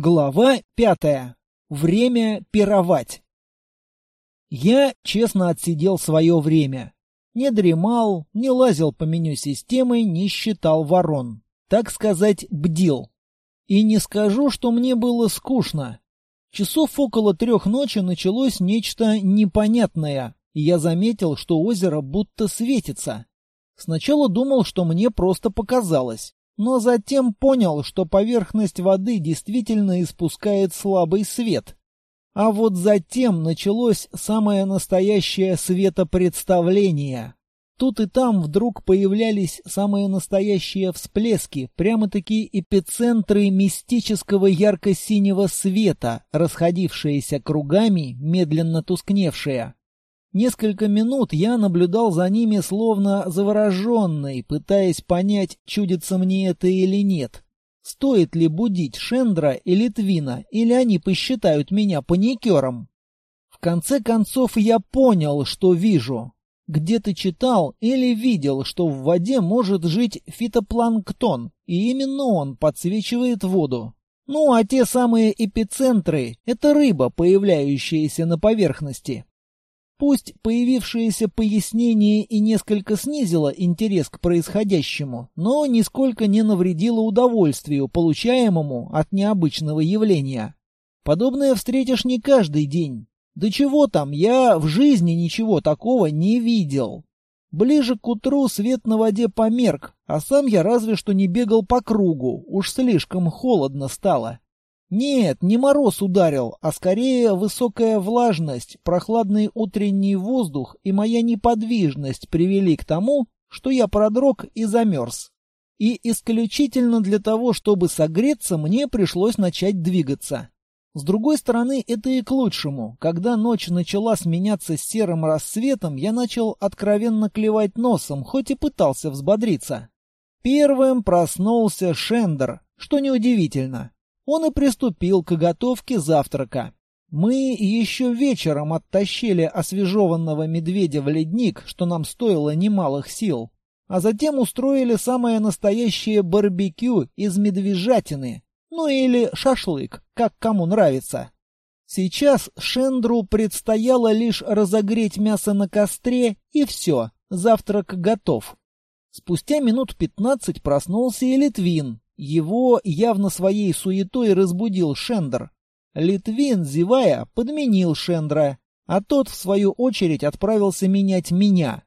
Глава пятая. Время пировать. Я честно отсидел свое время. Не дремал, не лазил по меню системы, не считал ворон. Так сказать, бдил. И не скажу, что мне было скучно. Часов около трех ночи началось нечто непонятное, и я заметил, что озеро будто светится. Сначала думал, что мне просто показалось но затем понял, что поверхность воды действительно испускает слабый свет. А вот затем началось самое настоящее светопредставление. Тут и там вдруг появлялись самые настоящие всплески, прямо-таки эпицентры мистического ярко-синего света, расходившиеся кругами, медленно тускневшие. Несколько минут я наблюдал за ними словно завороженный, пытаясь понять, чудится мне это или нет. Стоит ли будить Шендра и Литвина, или они посчитают меня паникером? В конце концов я понял, что вижу. Где-то читал или видел, что в воде может жить фитопланктон, и именно он подсвечивает воду. Ну а те самые эпицентры — это рыба, появляющаяся на поверхности. Пусть появившееся пояснение и несколько снизило интерес к происходящему, но нисколько не навредило удовольствию, получаемому от необычного явления. Подобное встретишь не каждый день. Да чего там, я в жизни ничего такого не видел. Ближе к утру свет на воде померк, а сам я разве что не бегал по кругу, уж слишком холодно стало. Нет, не мороз ударил, а скорее высокая влажность, прохладный утренний воздух и моя неподвижность привели к тому, что я продрог и замерз. И исключительно для того, чтобы согреться, мне пришлось начать двигаться. С другой стороны, это и к лучшему. Когда ночь начала сменяться серым рассветом, я начал откровенно клевать носом, хоть и пытался взбодриться. Первым проснулся Шендер, что неудивительно он и приступил к готовке завтрака. Мы еще вечером оттащили освежеванного медведя в ледник, что нам стоило немалых сил, а затем устроили самое настоящее барбекю из медвежатины, ну или шашлык, как кому нравится. Сейчас Шендру предстояло лишь разогреть мясо на костре, и все, завтрак готов. Спустя минут пятнадцать проснулся и Литвин, его явно своей суетой разбудил Шендер. Литвин, зевая, подменил Шендра, а тот, в свою очередь, отправился менять меня.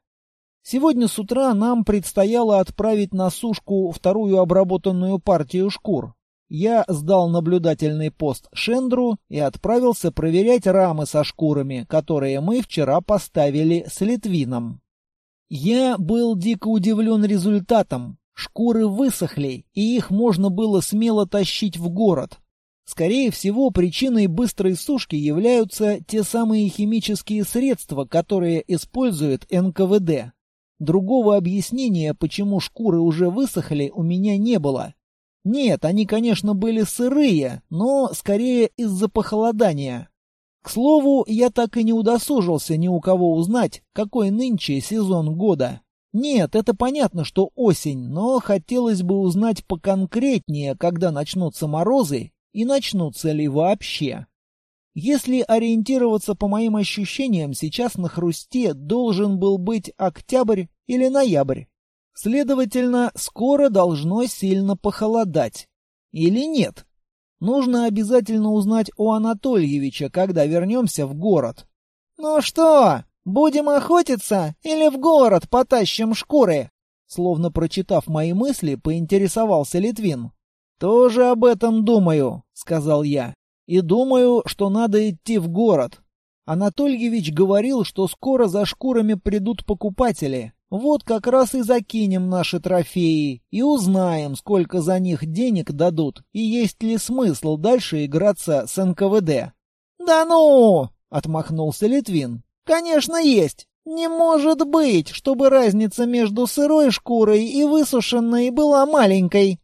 Сегодня с утра нам предстояло отправить на сушку вторую обработанную партию шкур. Я сдал наблюдательный пост Шендру и отправился проверять рамы со шкурами, которые мы вчера поставили с Литвином. Я был дико удивлен результатом. Шкуры высохли, и их можно было смело тащить в город. Скорее всего, причиной быстрой сушки являются те самые химические средства, которые использует НКВД. Другого объяснения, почему шкуры уже высохли, у меня не было. Нет, они, конечно, были сырые, но скорее из-за похолодания. К слову, я так и не удосужился ни у кого узнать, какой нынче сезон года. Нет, это понятно, что осень, но хотелось бы узнать поконкретнее, когда начнутся морозы и начнутся ли вообще. Если ориентироваться по моим ощущениям, сейчас на хрусте должен был быть октябрь или ноябрь. Следовательно, скоро должно сильно похолодать. Или нет? Нужно обязательно узнать у Анатольевича, когда вернемся в город. «Ну что, «Будем охотиться или в город потащим шкуры?» Словно прочитав мои мысли, поинтересовался Литвин. «Тоже об этом думаю», — сказал я. «И думаю, что надо идти в город. Анатольевич говорил, что скоро за шкурами придут покупатели. Вот как раз и закинем наши трофеи и узнаем, сколько за них денег дадут и есть ли смысл дальше играться с НКВД». «Да ну!» — отмахнулся Литвин. Конечно, есть. Не может быть, чтобы разница между сырой шкурой и высушенной была маленькой.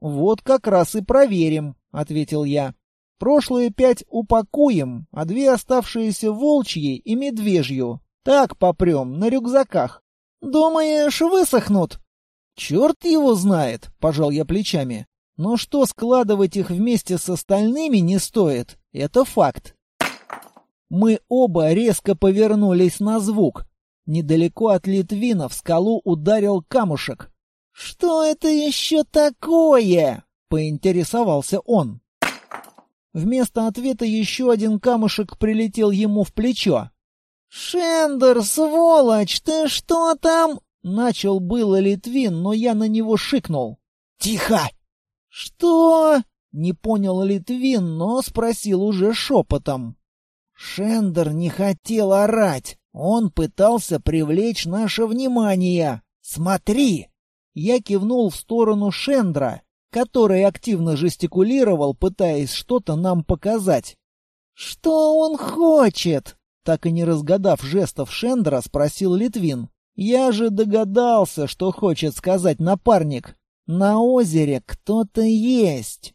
Вот как раз и проверим, ответил я. Прошлые пять упакуем, а две оставшиеся волчьи и медвежью. Так попрем на рюкзаках. Думаешь, высохнут? Черт его знает, пожал я плечами. Но что складывать их вместе с остальными не стоит, это факт. Мы оба резко повернулись на звук. Недалеко от Литвина в скалу ударил камушек. «Что это еще такое?» — поинтересовался он. Вместо ответа еще один камушек прилетел ему в плечо. «Шендер, сволочь, ты что там?» Начал было Литвин, но я на него шикнул. «Тихо!» «Что?» — не понял Литвин, но спросил уже шепотом. Шендер не хотел орать. Он пытался привлечь наше внимание. «Смотри!» Я кивнул в сторону Шендра, который активно жестикулировал, пытаясь что-то нам показать. «Что он хочет?» Так и не разгадав жестов Шендра, спросил Литвин. «Я же догадался, что хочет сказать напарник. На озере кто-то есть».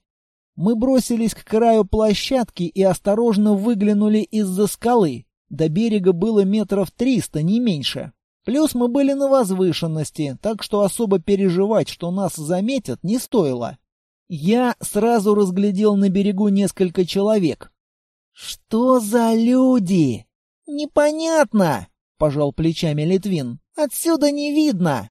Мы бросились к краю площадки и осторожно выглянули из-за скалы. До берега было метров триста, не меньше. Плюс мы были на возвышенности, так что особо переживать, что нас заметят, не стоило. Я сразу разглядел на берегу несколько человек. «Что за люди?» «Непонятно», — пожал плечами Литвин. «Отсюда не видно».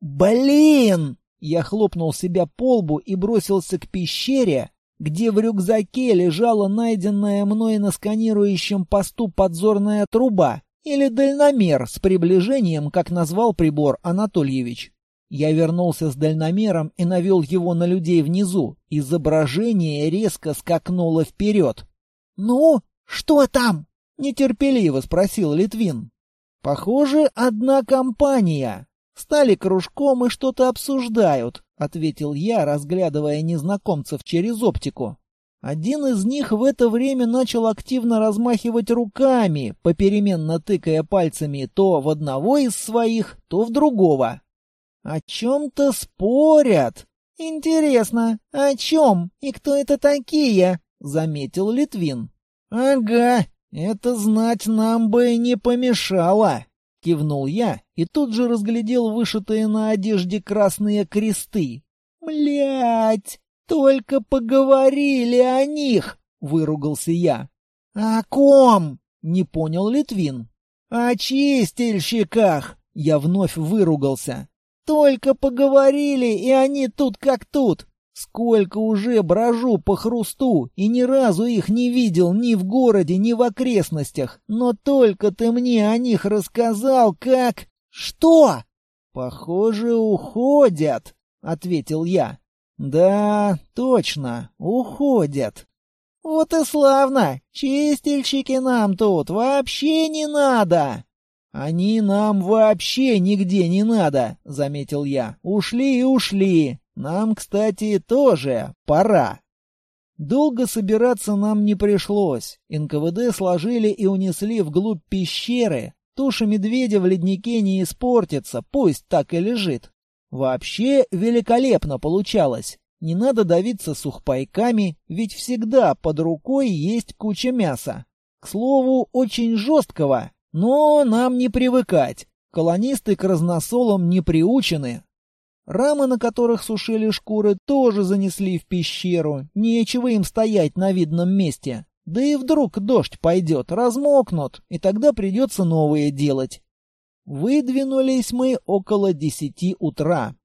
«Блин!» Я хлопнул себя по лбу и бросился к пещере, где в рюкзаке лежала найденная мной на сканирующем посту подзорная труба или дальномер с приближением, как назвал прибор Анатольевич. Я вернулся с дальномером и навел его на людей внизу. Изображение резко скакнуло вперед. «Ну, что там?» — нетерпеливо спросил Литвин. «Похоже, одна компания. Стали кружком и что-то обсуждают», — ответил я, разглядывая незнакомцев через оптику. Один из них в это время начал активно размахивать руками, попеременно тыкая пальцами то в одного из своих, то в другого. «О чем-то спорят. Интересно, о чем и кто это такие?» — заметил Литвин. «Ага, это знать нам бы не помешало», — кивнул я и тут же разглядел вышитые на одежде красные кресты. «Блядь, только поговорили о них!» — выругался я. «О ком?» — не понял Литвин. «О чистильщиках!» — я вновь выругался. «Только поговорили, и они тут как тут. Сколько уже брожу по хрусту, и ни разу их не видел ни в городе, ни в окрестностях. Но только ты мне о них рассказал, как... Что? Похоже, уходят, ответил я. Да, точно, уходят. Вот и славно. Чистильщики нам тут вообще не надо. Они нам вообще нигде не надо, заметил я. Ушли и ушли. Нам, кстати, тоже пора. Долго собираться нам не пришлось. НКВД сложили и унесли вглубь пещеры. Туша медведя в леднике не испортится, пусть так и лежит. Вообще великолепно получалось. Не надо давиться сухпайками, ведь всегда под рукой есть куча мяса. К слову, очень жесткого, но нам не привыкать. Колонисты к разносолам не приучены, Рамы, на которых сушили шкуры, тоже занесли в пещеру. Нечего им стоять на видном месте. Да и вдруг дождь пойдет, размокнут, и тогда придется новые делать. Выдвинулись мы около десяти утра.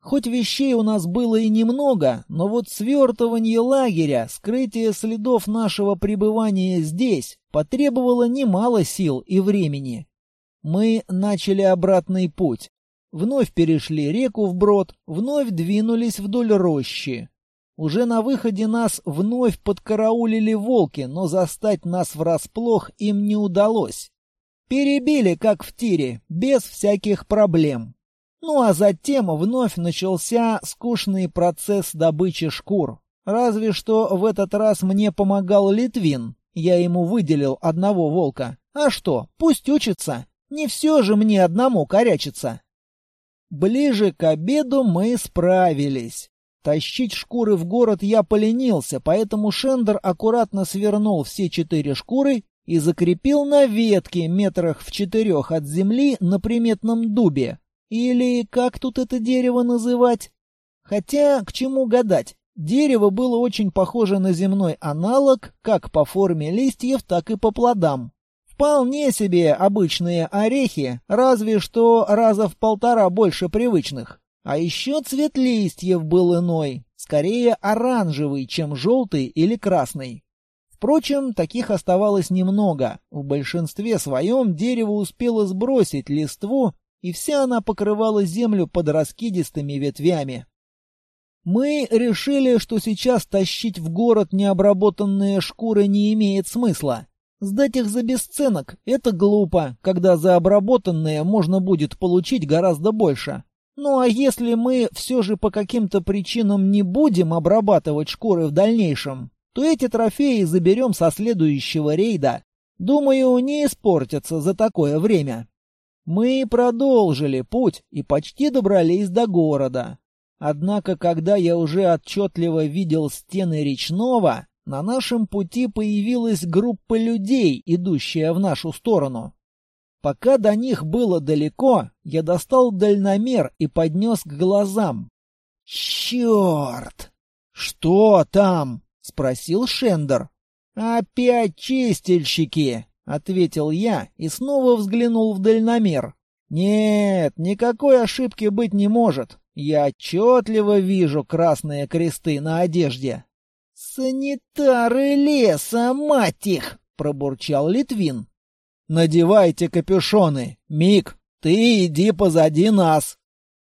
Хоть вещей у нас было и немного, но вот свертывание лагеря, скрытие следов нашего пребывания здесь потребовало немало сил и времени. Мы начали обратный путь. Вновь перешли реку вброд, вновь двинулись вдоль рощи. Уже на выходе нас вновь подкараулили волки, но застать нас врасплох им не удалось. Перебили, как в тире, без всяких проблем. Ну а затем вновь начался скучный процесс добычи шкур. Разве что в этот раз мне помогал Литвин. Я ему выделил одного волка. А что, пусть учится. Не все же мне одному корячиться. Ближе к обеду мы справились. Тащить шкуры в город я поленился, поэтому Шендер аккуратно свернул все четыре шкуры и закрепил на ветке метрах в четырех от земли на приметном дубе. Или как тут это дерево называть? Хотя, к чему гадать? Дерево было очень похоже на земной аналог, как по форме листьев, так и по плодам. Вполне себе обычные орехи, разве что раза в полтора больше привычных. А еще цвет листьев был иной, скорее оранжевый, чем желтый или красный. Впрочем, таких оставалось немного. В большинстве своем дерево успело сбросить листву, и вся она покрывала землю под раскидистыми ветвями. Мы решили, что сейчас тащить в город необработанные шкуры не имеет смысла. Сдать их за бесценок — это глупо, когда за обработанные можно будет получить гораздо больше. Ну а если мы все же по каким-то причинам не будем обрабатывать шкуры в дальнейшем, то эти трофеи заберем со следующего рейда. Думаю, не испортятся за такое время. Мы продолжили путь и почти добрались до города. Однако, когда я уже отчетливо видел стены речного, на нашем пути появилась группа людей, идущая в нашу сторону. Пока до них было далеко, я достал дальномер и поднес к глазам. «Черт! Что там?» — спросил Шендер. «Опять чистильщики!» — ответил я и снова взглянул в дальномер. «Нет, никакой ошибки быть не может. Я отчетливо вижу красные кресты на одежде. «Санитары леса, мать их!» — пробурчал Литвин. «Надевайте капюшоны! Мик, ты иди позади нас!»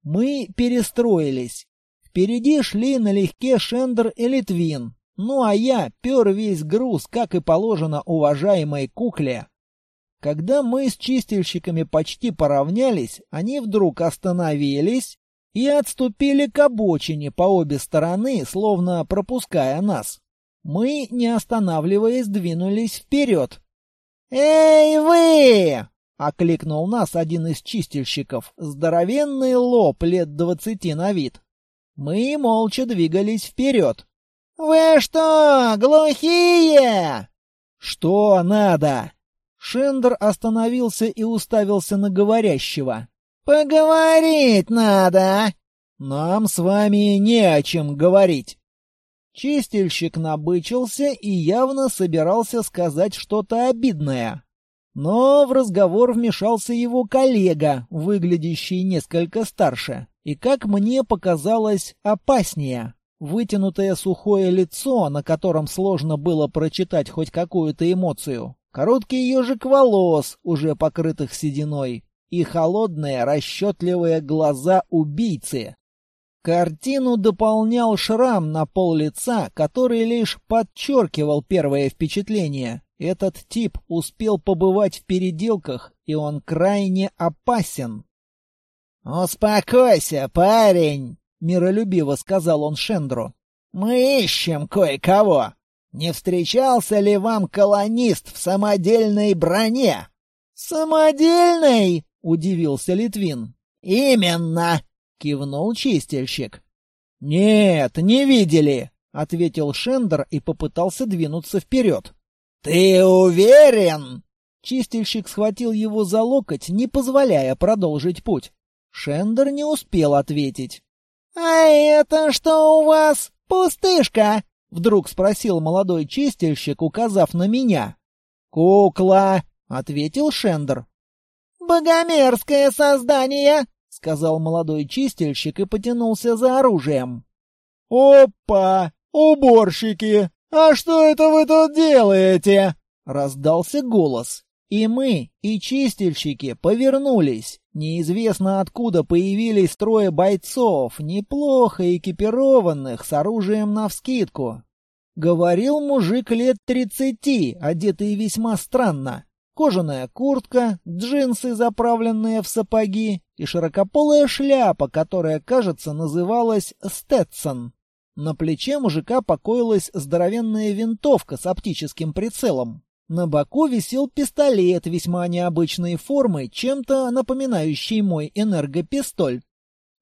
Мы перестроились. Впереди шли налегке Шендер и Литвин, ну а я пер весь груз, как и положено уважаемой кукле. Когда мы с чистильщиками почти поравнялись, они вдруг остановились и отступили к обочине по обе стороны, словно пропуская нас. Мы, не останавливаясь, двинулись вперед. «Эй, вы!» — окликнул нас один из чистильщиков, здоровенный лоб лет двадцати на вид. Мы молча двигались вперед. «Вы что, глухие?» «Что надо?» Шендер остановился и уставился на говорящего. «Поговорить надо!» «Нам с вами не о чем говорить!» Чистильщик набычился и явно собирался сказать что-то обидное. Но в разговор вмешался его коллега, выглядящий несколько старше, и, как мне показалось, опаснее. Вытянутое сухое лицо, на котором сложно было прочитать хоть какую-то эмоцию. Короткий ежик волос, уже покрытых сединой и холодные расчетливые глаза убийцы. Картину дополнял шрам на пол лица, который лишь подчеркивал первое впечатление. Этот тип успел побывать в переделках, и он крайне опасен. «Успокойся, парень!» — миролюбиво сказал он Шендру. «Мы ищем кое-кого. Не встречался ли вам колонист в самодельной броне?» «Самодельной?» удивился Литвин. Именно, кивнул чистильщик. Нет, не видели, ответил Шендер и попытался двинуться вперед. Ты уверен? Чистильщик схватил его за локоть, не позволяя продолжить путь. Шендер не успел ответить. «А это что у вас? Пустышка?» — вдруг спросил молодой чистильщик, указав на меня. «Кукла!» — ответил Шендер. «Богомерзкое создание!» — сказал молодой чистильщик и потянулся за оружием. «Опа! Уборщики! А что это вы тут делаете?» — раздался голос. И мы, и чистильщики повернулись. Неизвестно откуда появились трое бойцов, неплохо экипированных, с оружием навскидку. Говорил мужик лет тридцати, одетый весьма странно. Кожаная куртка, джинсы, заправленные в сапоги, и широкополая шляпа, которая, кажется, называлась «Стетсон». На плече мужика покоилась здоровенная винтовка с оптическим прицелом. На боку висел пистолет весьма необычной формы, чем-то напоминающий мой энергопистоль.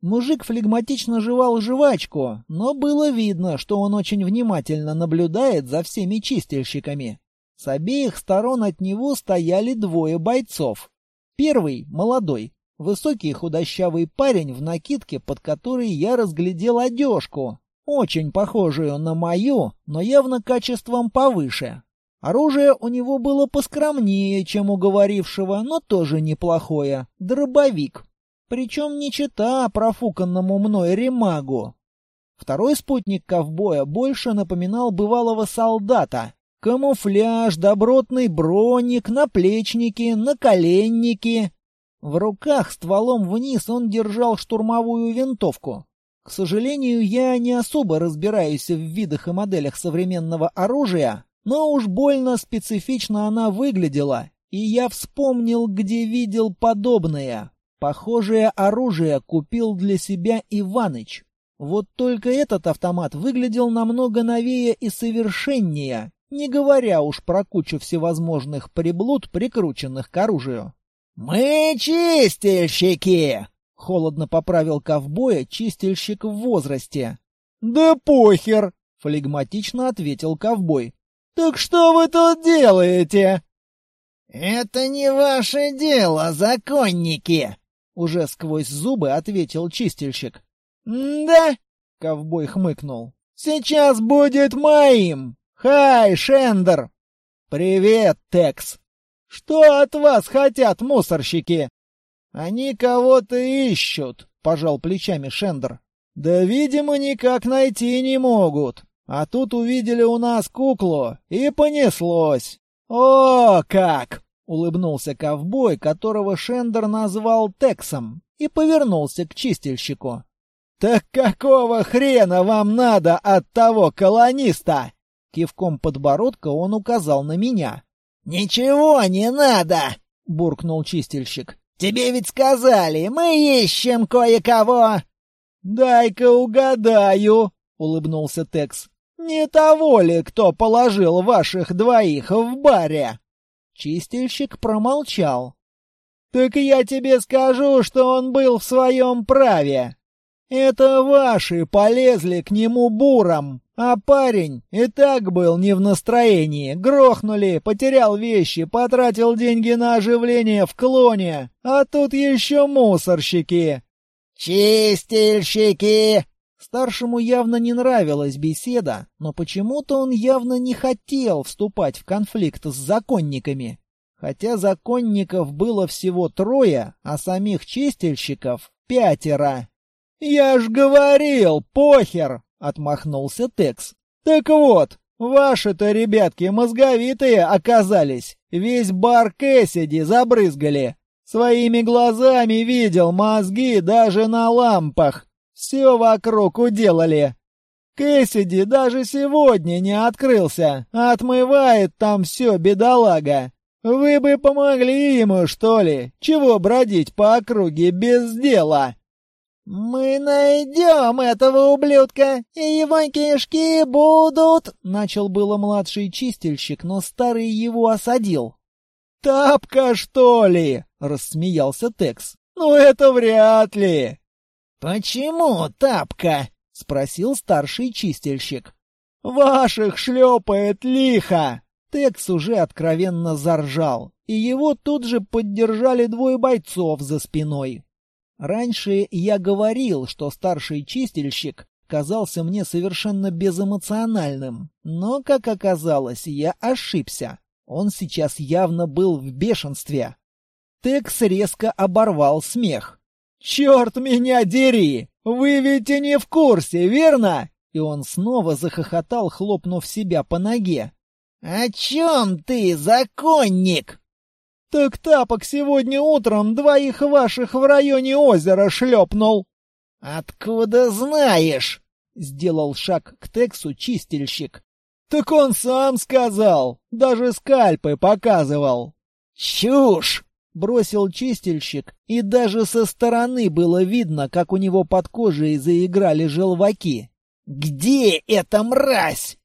Мужик флегматично жевал жвачку, но было видно, что он очень внимательно наблюдает за всеми чистильщиками. С обеих сторон от него стояли двое бойцов. Первый — молодой, высокий худощавый парень в накидке, под которой я разглядел одежку. очень похожую на мою, но явно качеством повыше. Оружие у него было поскромнее, чем у говорившего, но тоже неплохое. Дробовик. Причем не чита профуканному мной ремагу. Второй спутник ковбоя больше напоминал бывалого солдата. Камуфляж, добротный броник, наплечники, наколенники. В руках стволом вниз он держал штурмовую винтовку. К сожалению, я не особо разбираюсь в видах и моделях современного оружия, но уж больно специфично она выглядела, и я вспомнил, где видел подобное. Похожее оружие купил для себя Иваныч. Вот только этот автомат выглядел намного новее и совершеннее, не говоря уж про кучу всевозможных приблуд, прикрученных к оружию. «Мы чистильщики!» — холодно поправил ковбоя чистильщик в возрасте. «Да похер!» — флегматично ответил ковбой. «Так что вы тут делаете?» «Это не ваше дело, законники!» — уже сквозь зубы ответил чистильщик. «Да?» — ковбой хмыкнул. «Сейчас будет моим! Хай, Шендер!» «Привет, Текс!» «Что от вас хотят мусорщики?» «Они кого-то ищут», — пожал плечами Шендер. «Да, видимо, никак найти не могут. А тут увидели у нас куклу, и понеслось». «О, как!» — улыбнулся ковбой, которого Шендер назвал Тексом, и повернулся к чистильщику. «Так какого хрена вам надо от того колониста?» Кивком подбородка он указал на меня. «Ничего не надо!» — буркнул чистильщик. «Тебе ведь сказали, мы ищем кое-кого!» «Дай-ка угадаю!» — улыбнулся Текс. «Не того ли, кто положил ваших двоих в баре?» Чистильщик промолчал. «Так я тебе скажу, что он был в своем праве. Это ваши полезли к нему буром, а парень и так был не в настроении. Грохнули, потерял вещи, потратил деньги на оживление в клоне. А тут еще мусорщики. «Чистильщики!» Старшему явно не нравилась беседа, но почему-то он явно не хотел вступать в конфликт с законниками. Хотя законников было всего трое, а самих чистильщиков — пятеро. «Я ж говорил, похер!» — отмахнулся Текс. «Так вот, ваши-то ребятки мозговитые оказались. Весь бар Кэссиди забрызгали. Своими глазами видел мозги даже на лампах. Все вокруг уделали. Кэссиди даже сегодня не открылся. Отмывает там все бедолага. Вы бы помогли ему, что ли? Чего бродить по округе без дела?» «Мы найдем этого ублюдка, и его кишки будут...» Начал было младший чистильщик, но старый его осадил. «Тапка, что ли?» — рассмеялся Текс. «Ну это вряд ли!» «Почему тапка?» — спросил старший чистильщик. «Ваших шлепает лихо!» Текс уже откровенно заржал, и его тут же поддержали двое бойцов за спиной. Раньше я говорил, что старший чистильщик казался мне совершенно безэмоциональным, но, как оказалось, я ошибся. Он сейчас явно был в бешенстве. Текс резко оборвал смех. «Черт меня дери! Вы ведь не в курсе, верно?» И он снова захохотал, хлопнув себя по ноге. «О чем ты, законник?» «Так Тапок сегодня утром двоих ваших в районе озера шлепнул». «Откуда знаешь?» — сделал шаг к Тексу чистильщик. «Так он сам сказал, даже скальпы показывал». «Чушь!» — бросил чистильщик, и даже со стороны было видно, как у него под кожей заиграли желваки. «Где эта мразь?»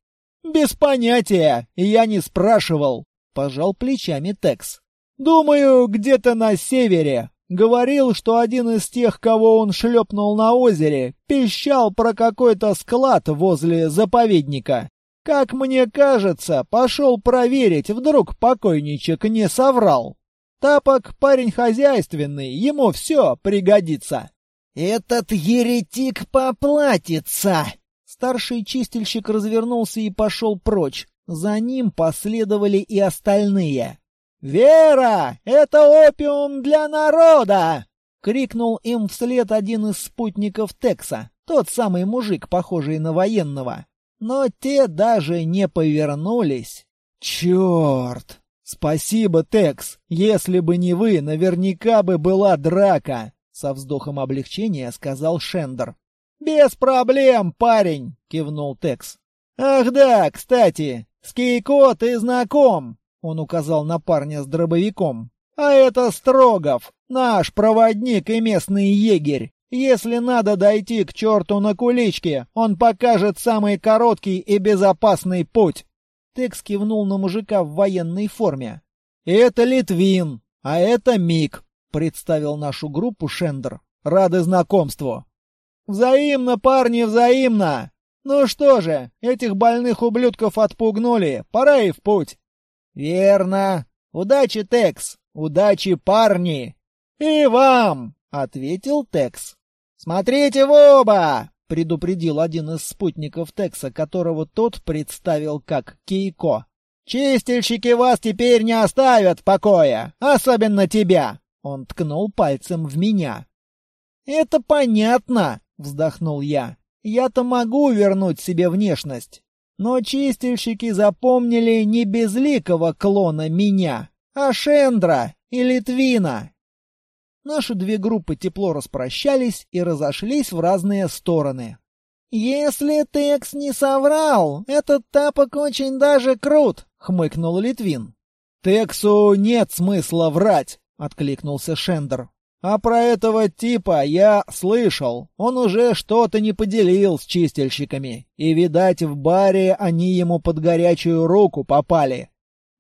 «Без понятия, я не спрашивал», — пожал плечами Текс. «Думаю, где-то на севере. Говорил, что один из тех, кого он шлепнул на озере, пищал про какой-то склад возле заповедника. Как мне кажется, пошел проверить, вдруг покойничек не соврал. Тапок парень хозяйственный, ему все пригодится». «Этот еретик поплатится!» Старший чистильщик развернулся и пошел прочь. За ним последовали и остальные. «Вера! Это опиум для народа!» — крикнул им вслед один из спутников Текса, тот самый мужик, похожий на военного. Но те даже не повернулись. «Черт! Спасибо, Текс! Если бы не вы, наверняка бы была драка!» Со вздохом облегчения сказал Шендер. «Без проблем, парень!» — кивнул Текс. «Ах да, кстати, с Кейко ты знаком!» — он указал на парня с дробовиком. «А это Строгов, наш проводник и местный егерь. Если надо дойти к черту на куличке, он покажет самый короткий и безопасный путь». Текс кивнул на мужика в военной форме. «Это Литвин, а это Мик», — представил нашу группу Шендер. «Рады знакомству». «Взаимно, парни, взаимно! Ну что же, этих больных ублюдков отпугнули, пора и в путь!» «Верно! Удачи, Текс! Удачи, парни!» «И вам!» — ответил Текс. «Смотрите в оба!» — предупредил один из спутников Текса, которого тот представил как Кейко. «Чистильщики вас теперь не оставят в покое, особенно тебя!» Он ткнул пальцем в меня. «Это понятно!» Вздохнул я. Я-то могу вернуть себе внешность. Но чистильщики запомнили не безликого клона меня, а Шендра и Литвина. Наши две группы тепло распрощались и разошлись в разные стороны. «Если Текс не соврал, этот тапок очень даже крут», — хмыкнул Литвин. «Тексу нет смысла врать», — откликнулся Шендер. А про этого типа я слышал. Он уже что-то не поделил с чистильщиками. И, видать, в баре они ему под горячую руку попали.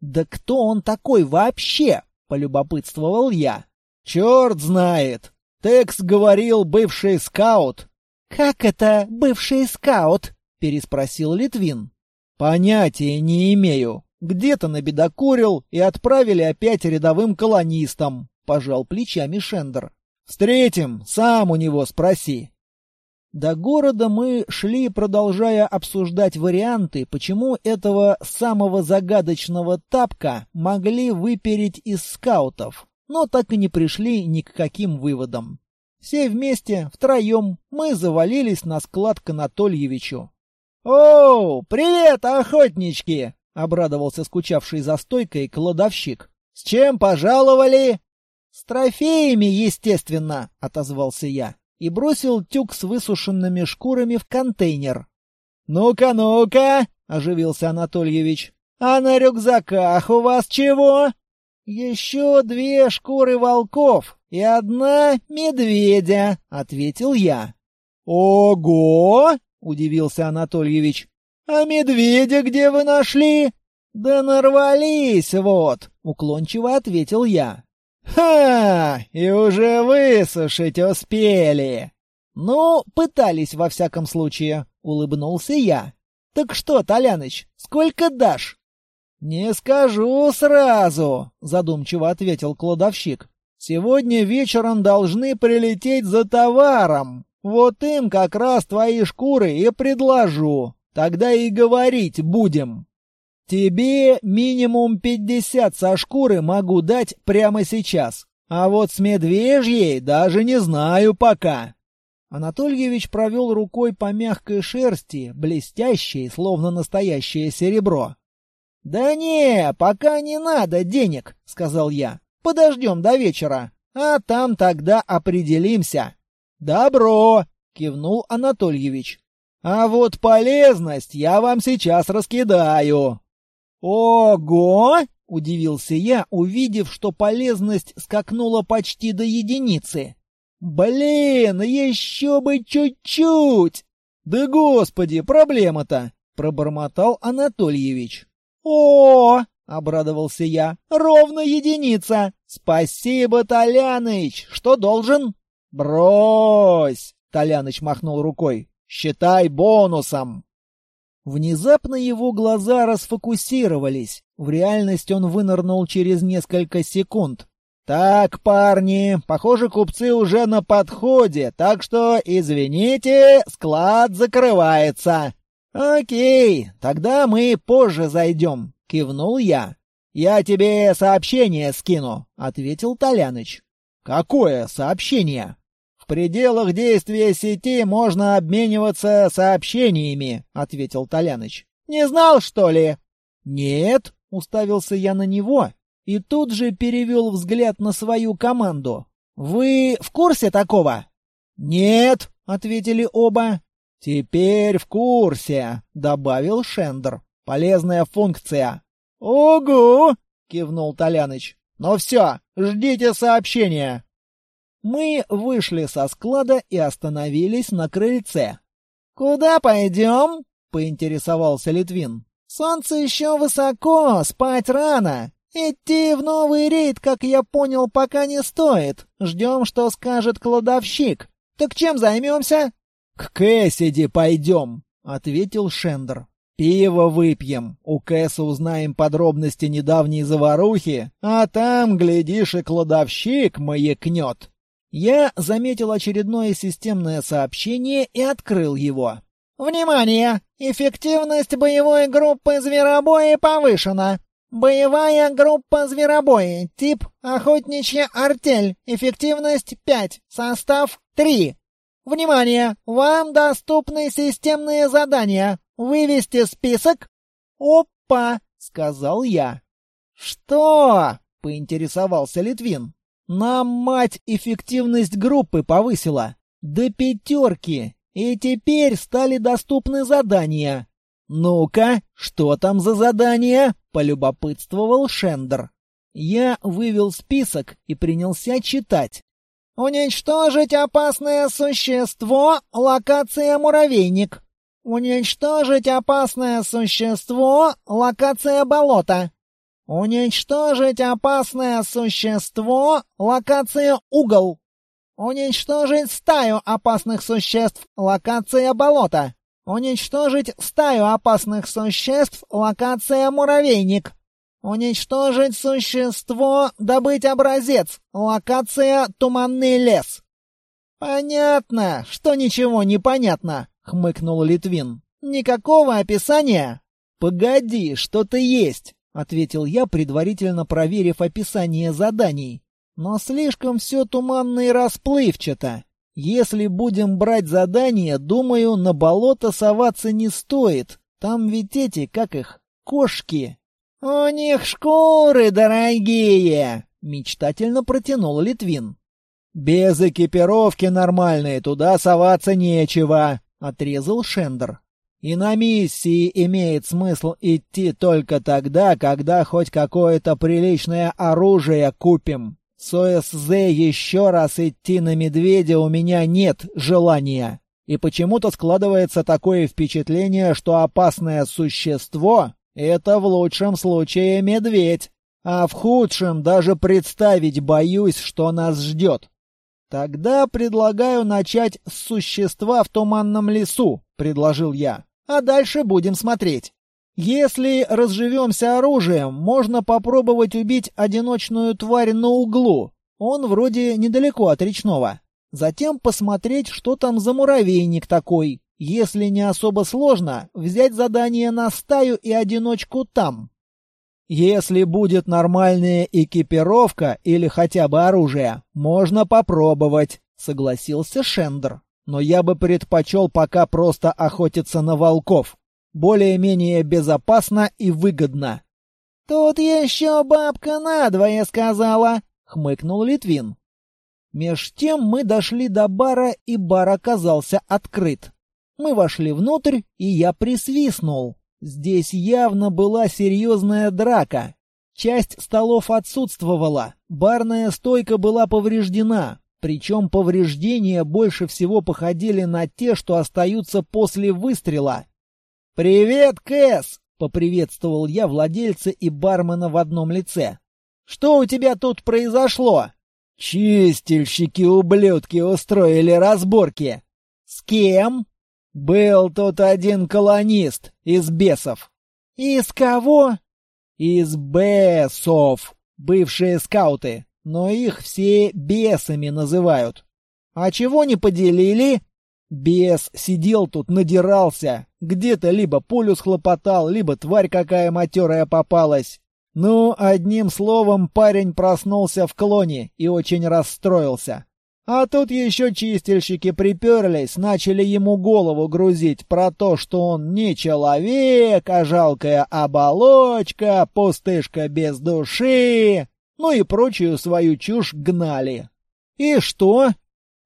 «Да кто он такой вообще?» — полюбопытствовал я. «Черт знает. Текс говорил бывший скаут». «Как это бывший скаут?» — переспросил Литвин. «Понятия не имею. Где-то набедокурил и отправили опять рядовым колонистам пожал плечами Шендер. Встретим, сам у него спроси. До города мы шли, продолжая обсуждать варианты, почему этого самого загадочного тапка могли выпереть из скаутов, но так и не пришли ни к каким выводам. Все вместе, втроем, мы завалились на склад к Анатольевичу. «Оу, привет, охотнички!» — обрадовался скучавший за стойкой кладовщик. «С чем пожаловали?» «С трофеями, естественно», — отозвался я и бросил тюк с высушенными шкурами в контейнер. «Ну-ка, ну-ка!» — оживился Анатольевич. «А на рюкзаках у вас чего?» «Еще две шкуры волков и одна медведя», — ответил я. «Ого!» — удивился Анатольевич. «А медведя где вы нашли?» «Да нарвались, вот», — уклончиво ответил я. «Ха! И уже высушить успели!» «Ну, пытались во всяком случае», — улыбнулся я. «Так что, Толяныч, сколько дашь?» «Не скажу сразу», — задумчиво ответил кладовщик. «Сегодня вечером должны прилететь за товаром. Вот им как раз твои шкуры и предложу. Тогда и говорить будем». Тебе минимум пятьдесят со шкуры могу дать прямо сейчас. А вот с медвежьей даже не знаю пока. Анатольевич провел рукой по мягкой шерсти, блестящей, словно настоящее серебро. «Да не, пока не надо денег», — сказал я. «Подождем до вечера, а там тогда определимся». «Добро», — кивнул Анатольевич. «А вот полезность я вам сейчас раскидаю. «Ого!» — удивился я, увидев, что полезность скакнула почти до единицы. «Блин, еще бы чуть-чуть!» «Да господи, проблема-то!» — пробормотал Анатольевич. «О!» — обрадовался я. «Ровно единица! Спасибо, Толяныч! Что должен?» «Брось!» — Толяныч махнул рукой. «Считай бонусом!» Внезапно его глаза расфокусировались. В реальность он вынырнул через несколько секунд. «Так, парни, похоже, купцы уже на подходе, так что, извините, склад закрывается». «Окей, тогда мы позже зайдем», — кивнул я. «Я тебе сообщение скину», — ответил Толяныч. «Какое сообщение?» «В пределах действия сети можно обмениваться сообщениями», — ответил Толяныч. «Не знал, что ли?» «Нет», — уставился я на него и тут же перевел взгляд на свою команду. «Вы в курсе такого?» «Нет», — ответили оба. «Теперь в курсе», — добавил Шендер. «Полезная функция». «Ого!» — кивнул Толяныч. «Ну все, ждите сообщения». Мы вышли со склада и остановились на крыльце. «Куда пойдем?» — поинтересовался Литвин. «Солнце еще высоко, спать рано. «Идти в новый рейд, как я понял, пока не стоит. Ждем, что скажет кладовщик. Так чем займемся?» «К Кэссиди пойдем», — ответил Шендер. «Пиво выпьем. У Кэса узнаем подробности недавней заварухи, а там, глядишь, и кладовщик маякнет». Я заметил очередное системное сообщение и открыл его. «Внимание! Эффективность боевой группы зверобоя повышена. Боевая группа зверобои. Тип охотничья артель. Эффективность 5. Состав 3. Внимание! Вам доступны системные задания. Вывести список? Опа! сказал я. Что? поинтересовался Литвин. Нам мать эффективность группы повысила до пятерки, и теперь стали доступны задания. «Ну-ка, что там за задание?» — полюбопытствовал Шендер. Я вывел список и принялся читать. «Уничтожить опасное существо. Локация муравейник. Уничтожить опасное существо. Локация болото. Уничтожить опасное существо. Локация угол. Уничтожить стаю опасных существ. Локация болото. Уничтожить стаю опасных существ, локация муравейник. Уничтожить существо, добыть образец, локация туманный лес. Понятно, что ничего не понятно, хмыкнул Литвин. Никакого описания? Погоди, что-то есть, ответил я, предварительно проверив описание заданий. Но слишком все туманно и расплывчато. Если будем брать задание, думаю, на болото соваться не стоит. Там ведь эти, как их, кошки. «У них шкуры дорогие!» — мечтательно протянул Литвин. «Без экипировки нормальной туда соваться нечего», — отрезал Шендер. «И на миссии имеет смысл идти только тогда, когда хоть какое-то приличное оружие купим». С ОСЗ еще раз идти на медведя у меня нет желания. И почему-то складывается такое впечатление, что опасное существо — это в лучшем случае медведь, а в худшем даже представить боюсь, что нас ждет. Тогда предлагаю начать с существа в туманном лесу, предложил я, а дальше будем смотреть. Если разживемся оружием, можно попробовать убить одиночную тварь на углу. Он вроде недалеко от речного. Затем посмотреть, что там за муравейник такой. Если не особо сложно, взять задание на стаю и одиночку там. Если будет нормальная экипировка или хотя бы оружие, можно попробовать, согласился Шендер. Но я бы предпочел пока просто охотиться на волков более-менее безопасно и выгодно. «Тут еще бабка надвое сказала», — хмыкнул Литвин. Меж тем мы дошли до бара, и бар оказался открыт. Мы вошли внутрь, и я присвистнул. Здесь явно была серьезная драка. Часть столов отсутствовала, барная стойка была повреждена, причем повреждения больше всего походили на те, что остаются после выстрела. «Привет, Кэс!» — поприветствовал я владельца и бармена в одном лице. «Что у тебя тут произошло?» «Чистильщики-ублюдки устроили разборки». «С кем?» «Был тут один колонист из бесов». «Из кого?» «Из бесов, бывшие скауты. Но их все бесами называют. А чего не поделили? Бес сидел тут, надирался. Где-то либо пулю схлопотал, либо тварь какая матерая попалась. Ну, одним словом, парень проснулся в клоне и очень расстроился. А тут еще чистильщики приперлись, начали ему голову грузить про то, что он не человек, а жалкая оболочка, пустышка без души, ну и прочую свою чушь гнали. И что?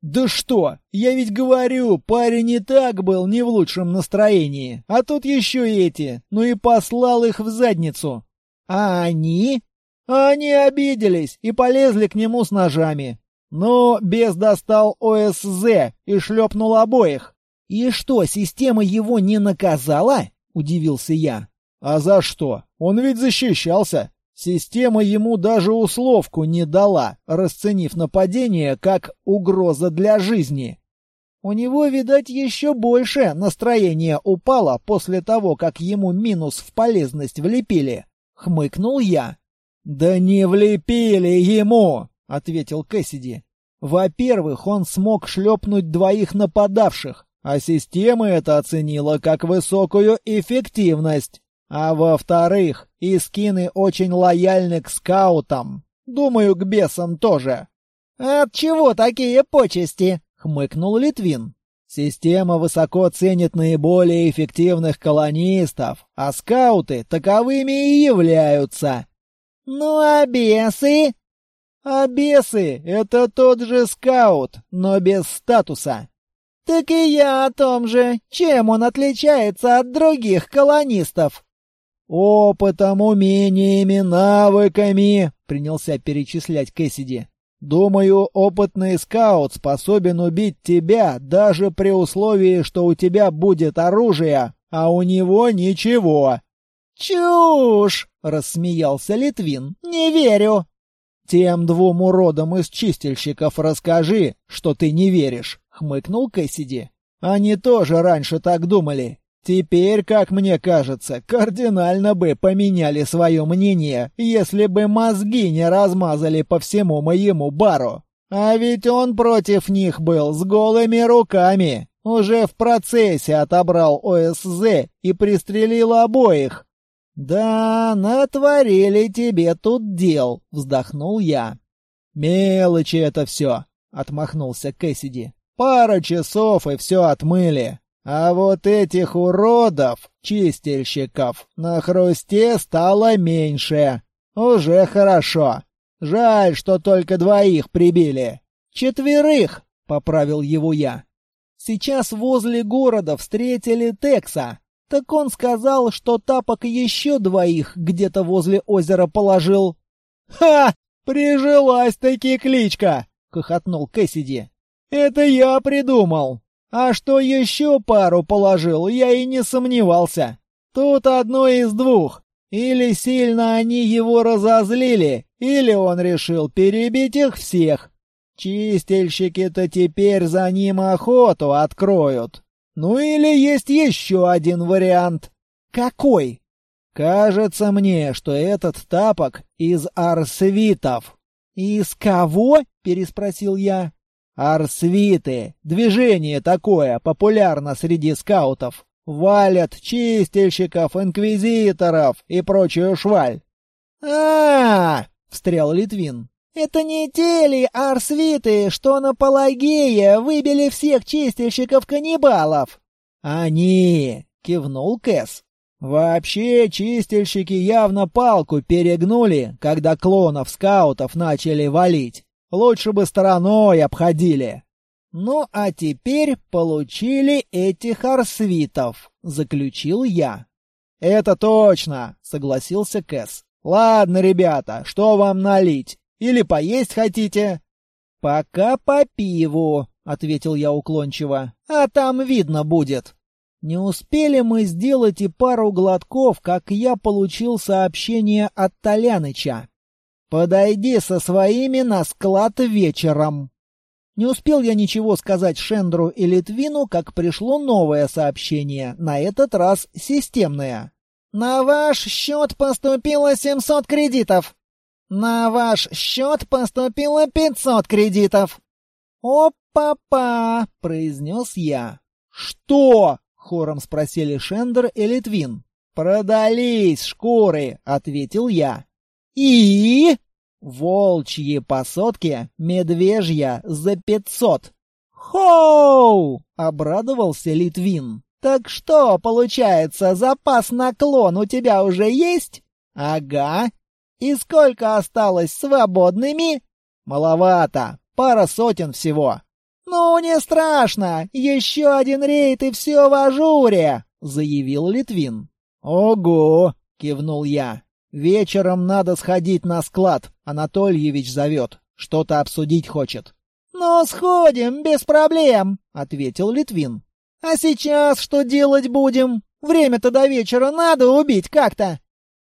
Да что, я ведь говорю, парень и так был не в лучшем настроении, а тут еще эти, ну и послал их в задницу. А они? Они обиделись и полезли к нему с ножами. Но бес достал ОСЗ и шлепнул обоих. «И что, система его не наказала?» — удивился я. «А за что? Он ведь защищался. Система ему даже условку не дала, расценив нападение как угроза для жизни. У него, видать, еще больше настроение упало после того, как ему минус в полезность влепили. Хмыкнул я. «Да не влепили ему!» — ответил Кэссиди. «Во-первых, он смог шлепнуть двоих нападавших, а система это оценила как высокую эффективность. А во-вторых, искины очень лояльны к скаутам. Думаю, к бесам тоже». «От чего такие почести?» — хмыкнул Литвин. Система высоко ценит наиболее эффективных колонистов, а скауты таковыми и являются. Ну а бесы? А бесы — это тот же скаут, но без статуса. Так и я о том же. Чем он отличается от других колонистов? Опытом, умениями, навыками, принялся перечислять Кэссиди. Думаю, опытный скаут способен убить тебя даже при условии, что у тебя будет оружие, а у него ничего. Чушь, рассмеялся Литвин. Не верю. «Тем двум уродам из чистильщиков расскажи, что ты не веришь», — хмыкнул Кэссиди. «Они тоже раньше так думали. Теперь, как мне кажется, кардинально бы поменяли свое мнение, если бы мозги не размазали по всему моему бару. А ведь он против них был с голыми руками. Уже в процессе отобрал ОСЗ и пристрелил обоих. «Да, натворили тебе тут дел», — вздохнул я. «Мелочи это все», — отмахнулся Кэссиди. «Пара часов и все отмыли. А вот этих уродов, чистильщиков, на хрусте стало меньше. Уже хорошо. Жаль, что только двоих прибили. Четверых, — поправил его я. Сейчас возле города встретили Текса. Так он сказал, что тапок еще двоих где-то возле озера положил. «Ха! Прижилась-таки кличка!» — хохотнул Кэссиди. «Это я придумал. А что еще пару положил, я и не сомневался. Тут одно из двух. Или сильно они его разозлили, или он решил перебить их всех. Чистильщики-то теперь за ним охоту откроют. Ну или есть еще один вариант. Какой? Кажется мне, что этот тапок из арсвитов. Из кого? переспросил я. Арсвиты. Движение такое популярно среди скаутов. Валят чистильщиков, инквизиторов и прочую шваль. А, -а, встрял Литвин. «Это не те ли арсвиты, что на Палагее выбили всех чистильщиков-каннибалов?» «Они!» — кивнул Кэс. «Вообще, чистильщики явно палку перегнули, когда клонов-скаутов начали валить. Лучше бы стороной обходили». «Ну, а теперь получили этих арсвитов», — заключил я. «Это точно», — согласился Кэс. «Ладно, ребята, что вам налить?» Или поесть хотите?» «Пока по пиву», — ответил я уклончиво. «А там видно будет». Не успели мы сделать и пару глотков, как я получил сообщение от Толяныча. «Подойди со своими на склад вечером». Не успел я ничего сказать Шендру и Литвину, как пришло новое сообщение, на этот раз системное. «На ваш счет поступило 700 кредитов». На ваш счет поступило 500 кредитов. «О-папа!» — произнес я. «Что?» — хором спросили Шендер и Литвин. «Продались шкуры!» — ответил я. «И?» «Волчьи по сотке, медвежья за пятьсот». «Хоу!» — обрадовался Литвин. «Так что, получается, запас на клон у тебя уже есть?» «Ага. И сколько осталось свободными?» «Маловато. Пара сотен всего». «Ну, не страшно. Еще один рейд и все в ажуре», — заявил Литвин. «Ого!» — кивнул я. «Вечером надо сходить на склад. Анатольевич зовет. Что-то обсудить хочет». «Ну, сходим, без проблем», — ответил Литвин. «А сейчас что делать будем? Время-то до вечера надо убить как-то».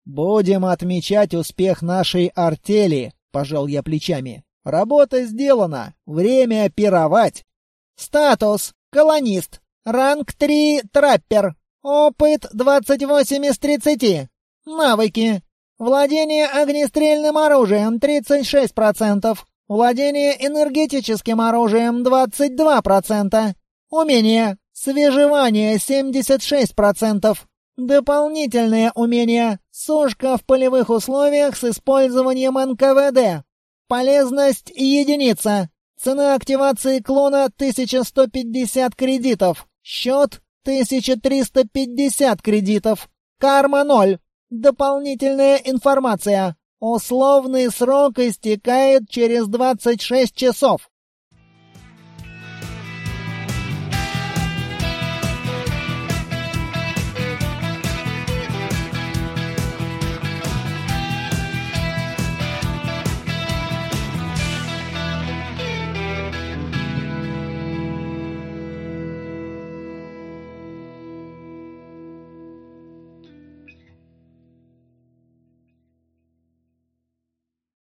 «Будем отмечать успех нашей артели», — пожал я плечами. «Работа сделана. Время пировать». «Статус. Колонист. Ранг 3. Траппер. Опыт 28 из 30. Навыки. Владение огнестрельным оружием 36%. Владение энергетическим оружием 22%. Умение. Свежевание 76%. Дополнительные умения. Сушка в полевых условиях с использованием НКВД. Полезность единица. Цена активации клона 1150 кредитов. Счет 1350 кредитов. Карма 0. Дополнительная информация. Условный срок истекает через 26 часов.